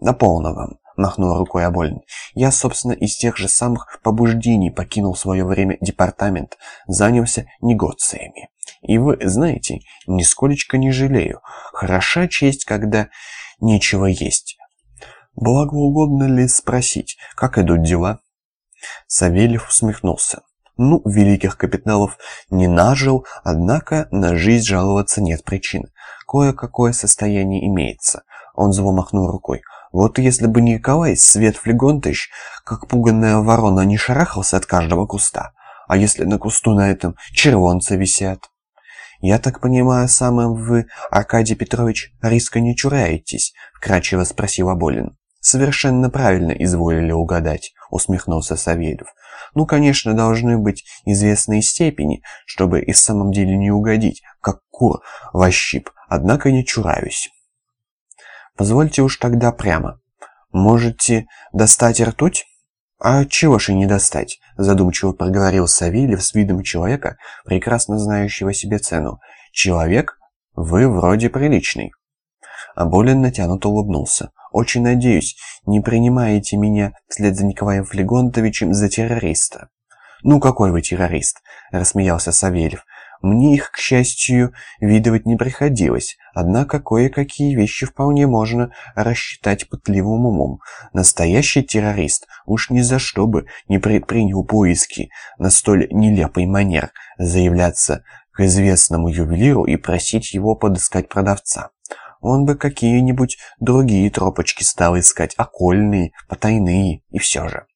Да полно вам, махнул рукой Аболин. Я, собственно, из тех же самых побуждений покинул в свое время департамент, занялся негоциями. И вы, знаете, нисколечко не жалею. Хороша честь, когда нечего есть. Благоугодно ли спросить, как идут дела? Савельев усмехнулся. Ну, великих капиталов не нажил, однако на жизнь жаловаться нет причин. Кое-какое состояние имеется. Он зло махнул рукой. Вот если бы Николай Свет Флегонтович, как пуганная ворона, не шарахался от каждого куста. А если на кусту на этом червонцы висят? «Я так понимаю, самым вы, Аркадий Петрович, риска не чураетесь?» — вкратчиво спросил Аболин. «Совершенно правильно изволили угадать», — усмехнулся Савельев. «Ну, конечно, должны быть известные степени, чтобы и в самом деле не угодить, как кур во щип, однако не чураюсь». «Позвольте уж тогда прямо. Можете достать ртуть?» «А чего ж и не достать?» – задумчиво проговорил Савельев с видом человека, прекрасно знающего себе цену. «Человек? Вы вроде приличный». А болен натянуто улыбнулся. «Очень надеюсь, не принимаете меня вслед за Николаем Флегонтовичем за террориста». «Ну какой вы террорист?» – рассмеялся Савельев. Мне их, к счастью, видывать не приходилось, однако кое-какие вещи вполне можно рассчитать пытливым умом. Настоящий террорист уж ни за что бы не предпринял поиски на столь нелепый манер заявляться к известному ювелиру и просить его подыскать продавца. Он бы какие-нибудь другие тропочки стал искать, окольные, потайные, и все же.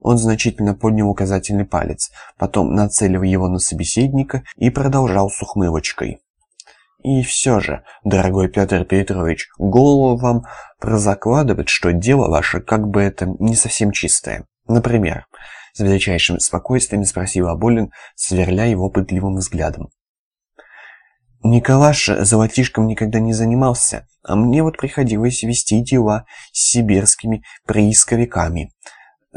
Он значительно поднял указательный палец, потом нацелил его на собеседника и продолжал с ухмылочкой. И все же, дорогой Петр Петрович, голову вам прозакладывать, что дело ваше как бы это не совсем чистое. Например, с величайшим спокойствием спросил Аболин, сверля его пытливым взглядом. Николаш золотишком никогда не занимался, а мне вот приходилось вести дела с сибирскими приисковиками.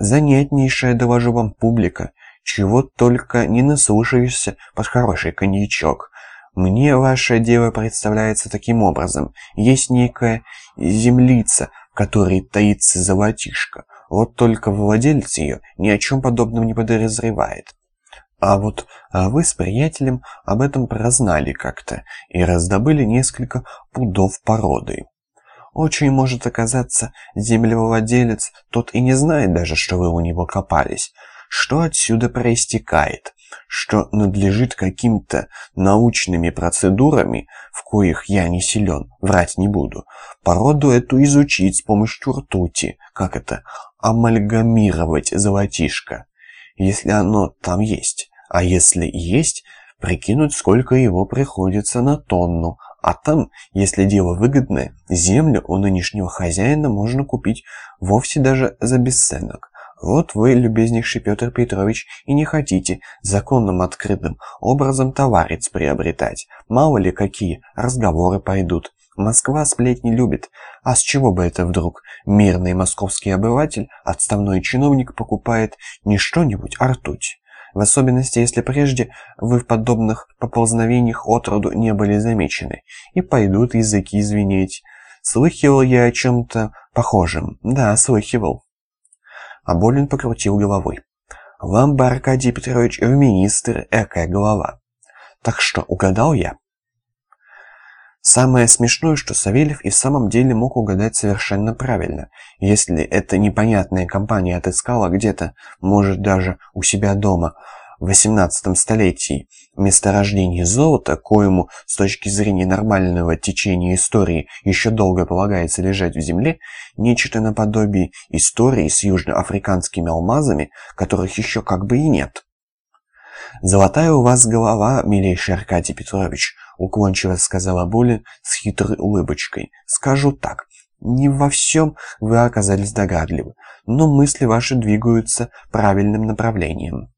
Занятнейшая, доложу вам, публика. Чего только не наслушаешься под хороший коньячок. Мне ваше дело представляется таким образом. Есть некая землица, в которой таится золотишко. Вот только владелец ее ни о чем подобном не подозревает. А вот а вы с приятелем об этом прознали как-то и раздобыли несколько пудов породы. Очень может оказаться, землевладелец тот и не знает даже, что вы у него копались. Что отсюда проистекает? Что надлежит каким-то научными процедурами, в коих я не силен, врать не буду, породу эту изучить с помощью ртути, как это, амальгамировать золотишко, если оно там есть. А если есть, прикинуть, сколько его приходится на тонну, а там, если дело выгодное, землю у нынешнего хозяина можно купить вовсе даже за бесценок. Вот вы, любезнейший Петр Петрович, и не хотите законным открытым образом товарец приобретать. Мало ли какие разговоры пойдут. Москва сплетни любит. А с чего бы это вдруг? Мирный московский обыватель, отставной чиновник покупает не что-нибудь, а ртуть в особенности, если прежде вы в подобных поползновениях отроду не были замечены, и пойдут языки звенеть. Слыхивал я о чем-то похожем. Да, слыхивал. Аболин покрутил головой. Вам бы, Аркадий Петрович, в министр, экая голова. Так что, угадал я? Самое смешное, что Савельев и в самом деле мог угадать совершенно правильно. Если эта непонятная компания отыскала где-то, может даже у себя дома, в 18 столетии, месторождение золота, коему с точки зрения нормального течения истории еще долго полагается лежать в земле, нечто наподобие истории с южноафриканскими алмазами, которых еще как бы и нет. «Золотая у вас голова, милейший Аркадий Петрович», — уклончиво сказала Булин с хитрой улыбочкой. «Скажу так, не во всем вы оказались догадливы, но мысли ваши двигаются правильным направлением.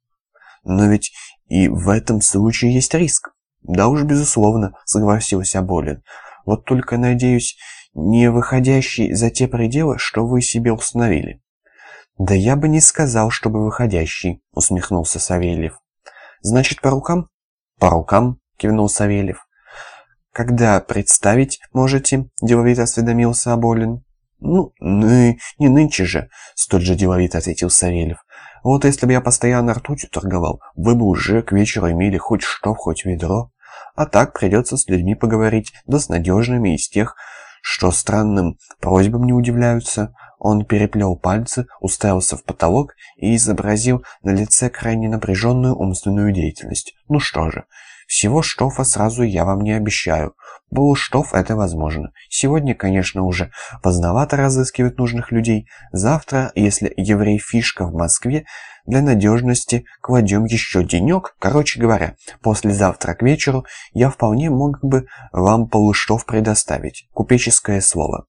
Но ведь и в этом случае есть риск». «Да уж, безусловно», — согласился Болин. «Вот только, надеюсь, не выходящий за те пределы, что вы себе установили». «Да я бы не сказал, чтобы выходящий», — усмехнулся Савельев. «Значит, по рукам?» «По рукам», — кивнул Савельев. «Когда представить можете?» – деловито осведомился Аболин. «Ну, не нынче же», — столь же деловито ответил Савельев. «Вот если бы я постоянно ртутью торговал, вы бы уже к вечеру имели хоть что, хоть ведро. А так придется с людьми поговорить, да с надежными из тех, что странным просьбам не удивляются». Он переплел пальцы, уставился в потолок и изобразил на лице крайне напряженную умственную деятельность. «Ну что же, всего штофа сразу я вам не обещаю. Полуштоф это возможно. Сегодня, конечно, уже поздновато разыскивать нужных людей. Завтра, если еврей Фишка в Москве, для надежности кладем еще денек. Короче говоря, послезавтра к вечеру я вполне мог бы вам полуштов предоставить. Купеческое слово.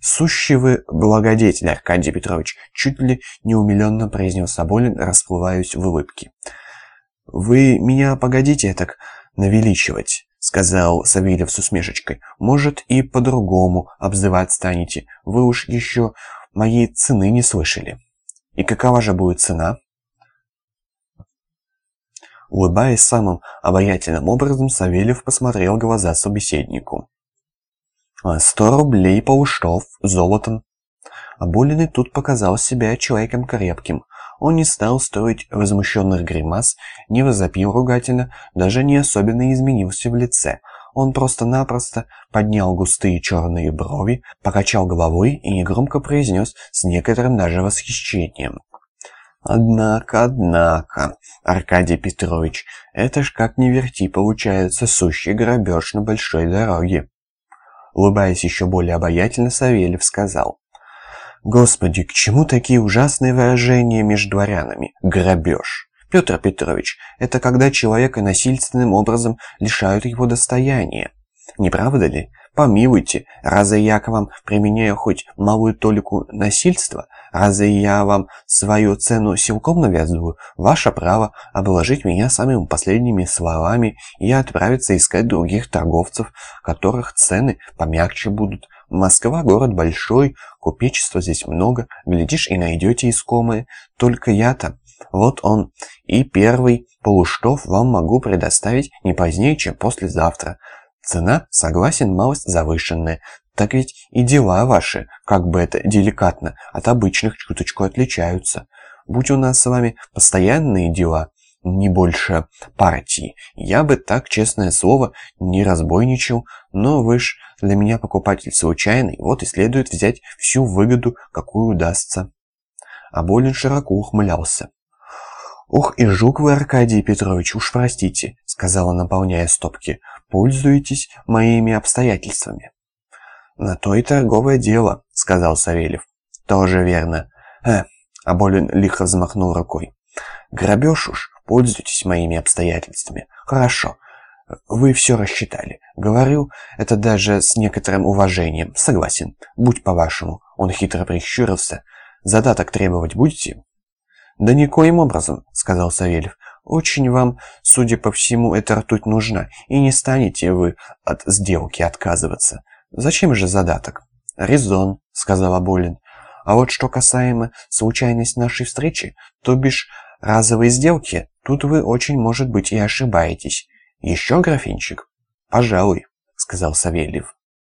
«Сущий вы благодетель, Аркадий Петрович», чуть ли не умиленно произнес Соболин, расплываясь в улыбке. «Вы меня погодите так навеличивать», — сказал Савельев с усмешечкой. «Может, и по-другому обзывать станете. Вы уж еще моей цены не слышали». «И какова же будет цена?» Улыбаясь самым обаятельным образом, Савельев посмотрел глаза собеседнику. «А «Сто рублей полуштов, золотом». Оболенный тут показал себя человеком крепким, он не стал строить возмущенных гримас, не возопил ругательно, даже не особенно изменился в лице. Он просто-напросто поднял густые черные брови, покачал головой и негромко произнес с некоторым даже восхищением. «Однако, однако, Аркадий Петрович, это ж как ни верти, получается сущий грабеж на большой дороге». Улыбаясь еще более обаятельно, Савельев сказал. Господи, к чему такие ужасные выражения между дворянами? Грабеж. Петр Петрович, это когда человека насильственным образом лишают его достояния. Не правда ли? Помилуйте, разве я к вам применяю хоть малую толику насильства? Разве я вам свою цену силком навязываю? Ваше право обложить меня самыми последними словами и отправиться искать других торговцев, которых цены помягче будут. Москва город большой, купечества здесь много, глядишь и найдете искомое. Только я-то, вот он, и первый полуштов вам могу предоставить не позднее, чем послезавтра. Цена, согласен, малость завышенная. Так ведь и дела ваши, как бы это деликатно, от обычных чуточку отличаются. Будь у нас с вами постоянные дела, не больше партии. Я бы так, честное слово, не разбойничал, но вы ж для меня покупатель случайный, вот и следует взять всю выгоду, какую удастся. А Болин широко ухмылялся. «Ох и жук вы, Аркадий Петрович, уж простите», — сказала, наполняя стопки. «Пользуетесь моими обстоятельствами». «На то и торговое дело», — сказал Савельев. «Тоже верно». «Э», — Аболин лихо взмахнул рукой. «Грабеж уж, Пользуйтесь моими обстоятельствами. Хорошо. Вы все рассчитали. Говорю, это даже с некоторым уважением. Согласен. Будь по-вашему. Он хитро прищурился. Задаток требовать будете? Да никоим образом, сказал Савельев. Очень вам, судя по всему, эта ртуть нужна, и не станете вы от сделки отказываться. Зачем же задаток? Резон, сказал Аболин. А вот что касаемо случайности нашей встречи, то бишь разовой сделки, Тут вы очень, может быть, и ошибаетесь. Еще графинчик? Пожалуй, сказал Савельев.